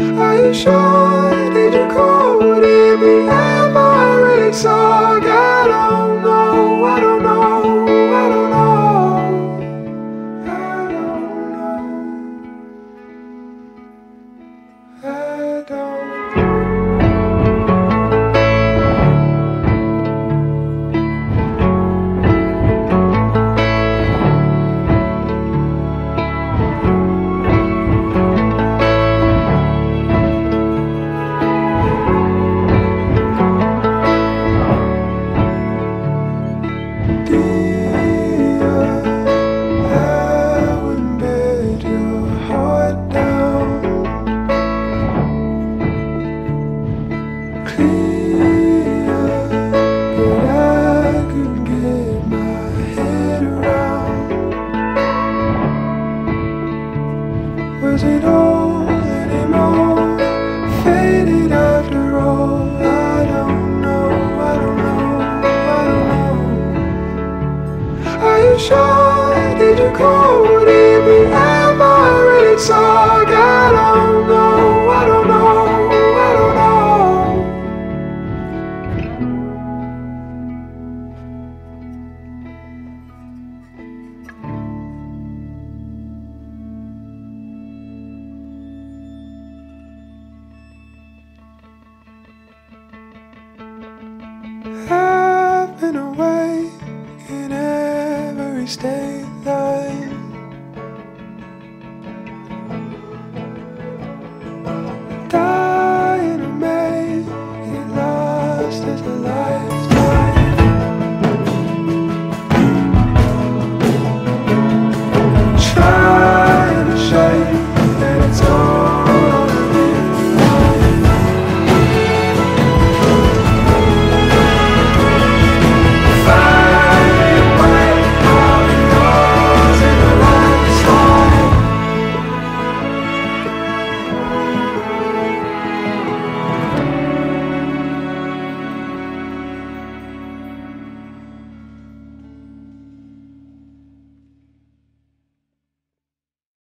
Are you sure? Did you call? Did we ever really saw? Was it all? the light.